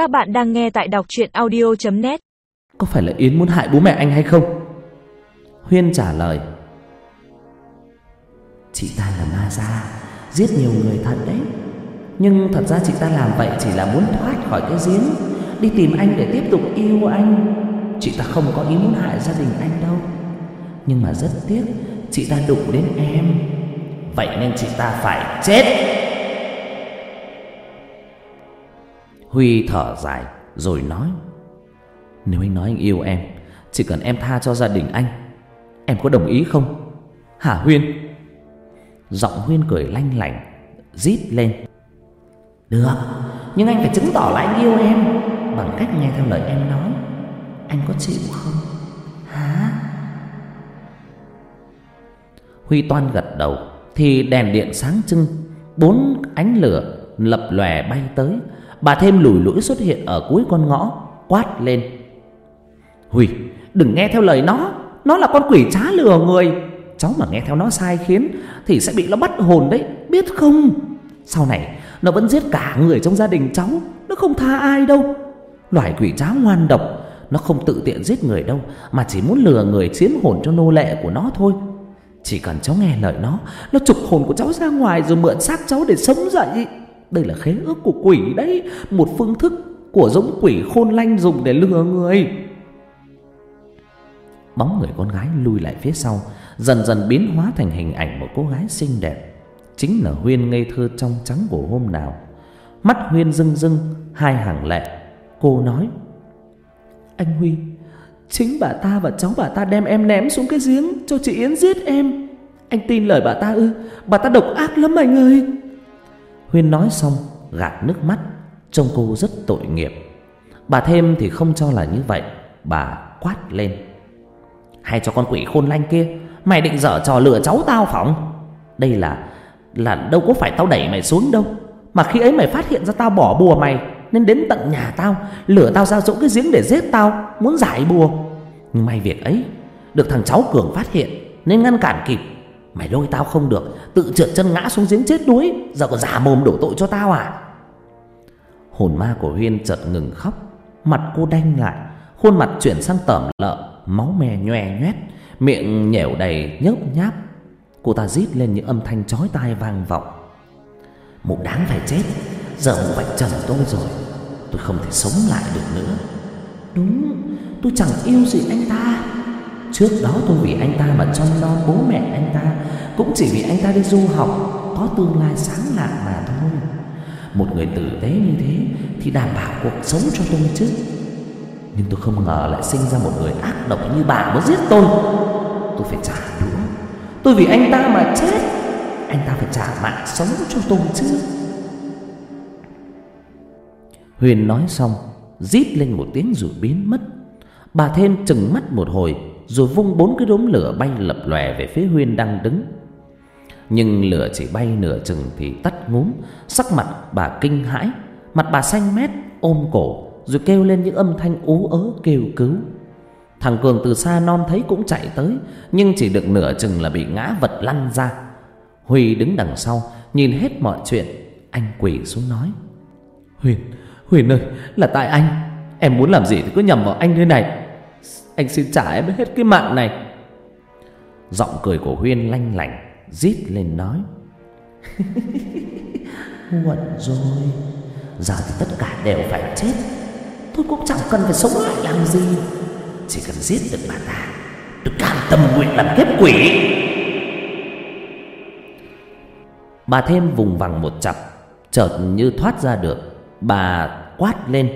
Các bạn đang nghe tại đọc truyện audio.net Có phải là Yến muốn hại bố mẹ anh hay không? Huyên trả lời. Chị ta là ma gia Giết nhiều người thật đấy. Nhưng thật ra chị ta làm vậy chỉ là muốn thoát khỏi cái giếng, Đi tìm anh để tiếp tục yêu anh. Chị ta không có ý muốn hại gia đình anh đâu. Nhưng mà rất tiếc, Chị ta đụng đến em. Vậy nên chị ta phải chết. Huy thở dài, rồi nói, Nếu anh nói anh yêu em, Chỉ cần em tha cho gia đình anh, Em có đồng ý không? Hả Huyên? Giọng Huyên cười lanh lảnh, Rít lên, Được, Nhưng anh phải chứng tỏ là anh yêu em, Bằng cách nghe theo lời em nói. Anh có chịu không? Hả? Huy toan gật đầu, Thì đèn điện sáng trưng, Bốn ánh lửa lập lòe bay tới Bà thêm lủi lũi xuất hiện ở cuối con ngõ, Quát lên. Huy đừng nghe theo lời nó. Nó là con quỷ trá lừa người. Cháu mà nghe theo nó sai khiến Thì sẽ bị nó bắt hồn đấy, Biết không? Sau này, nó vẫn giết cả người trong gia đình cháu. Nó không tha ai đâu. Loài quỷ trá ngoan độc, Nó không tự tiện giết người đâu, Mà chỉ muốn lừa người chiếm hồn cho nô lệ của nó thôi. Chỉ cần cháu nghe lời nó Nó trục hồn của cháu ra ngoài Rồi mượn xác cháu để sống dậy đây là khế ước của quỷ đấy, Một phương thức của giống quỷ khôn lanh dùng để lừa người. Bóng người con gái lui lại phía sau, Dần dần biến hóa thành hình ảnh một cô gái xinh đẹp. Chính là Huyên ngây thơ trong trắng của hôm nào. Mắt Huyên rưng rưng, Hai hàng lệ. Cô nói, Anh Huy, Chính bà ta và cháu bà ta đem em ném xuống cái giếng Cho chị Yến giết em. Anh tin lời bà ta ư? Bà ta độc ác lắm anh ơi. Huyên nói xong, gạt nước mắt, Trông cô rất tội nghiệp. Bà thêm thì không cho là như vậy, Bà quát lên. Hay cho con quỷ khôn lanh kia, Mày định dở trò lừa cháu tao phỏng? Đây là Là đâu có phải tao đẩy mày xuống đâu. Mà khi ấy mày phát hiện ra tao bỏ bùa mày, Nên đến tận nhà tao Lửa tao ra dỗ cái giếng để giết tao, Muốn giải bùa. Nhưng may việc ấy, Được thằng cháu Cường phát hiện, Nên ngăn cản kịp. Mày lôi tao không được, Tự trượt chân ngã xuống giếng chết đuối. Giờ còn giả mồm đổ tội cho tao à? Hồn ma của Huyên chợt ngừng khóc. Mặt cô đanh lại, Khuôn mặt chuyển sang tởm lợ, Máu me nhòe nhoét, Miệng nhẻo đầy nhớp nháp. Cô ta rít lên những âm thanh chói tai vang vọng. Mụ đáng phải chết, Giờ mụ vạch trần tôi rồi. Tôi không thể sống lại được nữa. Đúng, Tôi chẳng yêu gì anh ta. Trước đó tôi vì anh ta mà trông non bố mẹ anh ta. Cũng chỉ vì anh ta đi du học, Có tương lai sáng lạng mà thôi. Một người tử tế như thế Thì đảm bảo cuộc sống cho tôi chứ. Nhưng tôi không ngờ lại sinh ra một người ác độc như bạn muốn giết tôi. Tôi phải trả đũa. Tôi vì anh ta mà chết. Anh ta phải trả mạng sống cho tôi chứ. Huyền nói xong, Rít lên một tiếng rồi biến mất. Bà thêm chừng mắt một hồi, rồi vung bốn cái đốm lửa bay lập lòe về phía Huyên đang đứng. Nhưng lửa chỉ bay nửa chừng thì tắt ngúm, sắc mặt bà kinh hãi, mặt bà xanh mét, ôm cổ, rồi kêu lên những âm thanh ú ớ kêu cứu. Thằng Cường từ xa non thấy cũng chạy tới, nhưng chỉ được nửa chừng là bị ngã vật lăn ra. Huy đứng đằng sau, nhìn hết mọi chuyện, anh quỳ xuống nói: "Huyền, Huyền ơi, là tại anh, em muốn làm gì thì cứ nhầm vào anh thế này." Anh xin trả em hết cái mạng này Giọng cười của Huyên lanh lảnh Rít lên nói. Muộn rồi, Giờ thì tất cả đều phải chết. Tôi cũng chẳng cần phải sống lại làm gì. Chỉ cần giết được bà ta, Tôi cam tâm nguyện làm kiếp quỷ. Bà thêm vùng vằng một chập, Chợt như thoát ra được, Bà quát lên.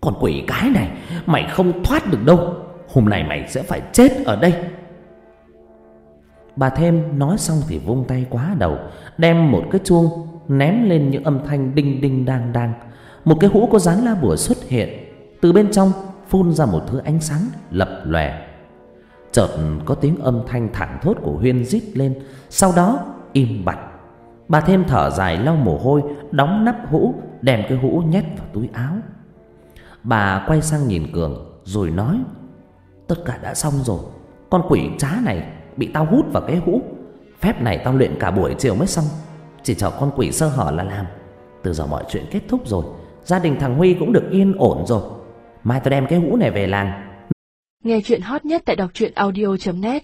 Còn quỷ cái này, Mày không thoát được đâu. Hôm nay mày sẽ phải chết ở đây. Bà thêm nói xong thì vung tay quá đầu, Đem một cái chuông Ném lên những âm thanh đinh đinh đang đang. Một cái hũ có dán la bùa xuất hiện, Từ bên trong phun ra một thứ ánh sáng lập lòe. Chợt có tiếng âm thanh thẳng thốt của Huyên rít lên, Sau đó im bặt. Bà thêm thở dài lau mồ hôi, Đóng nắp hũ, Đem cái hũ nhét vào túi áo. Bà quay sang nhìn Cường, Rồi nói, Tất cả đã xong rồi, Con quỷ trá này bị tao hút vào cái hũ. Phép này tao luyện cả buổi chiều mới xong. Chỉ chờ con quỷ sơ hở là làm. Từ giờ mọi chuyện kết thúc rồi, Gia đình thằng Huy cũng được yên ổn rồi. Mai tao đem cái hũ này về làng. Nghe chuyện hot nhất tại đọc truyện audio.net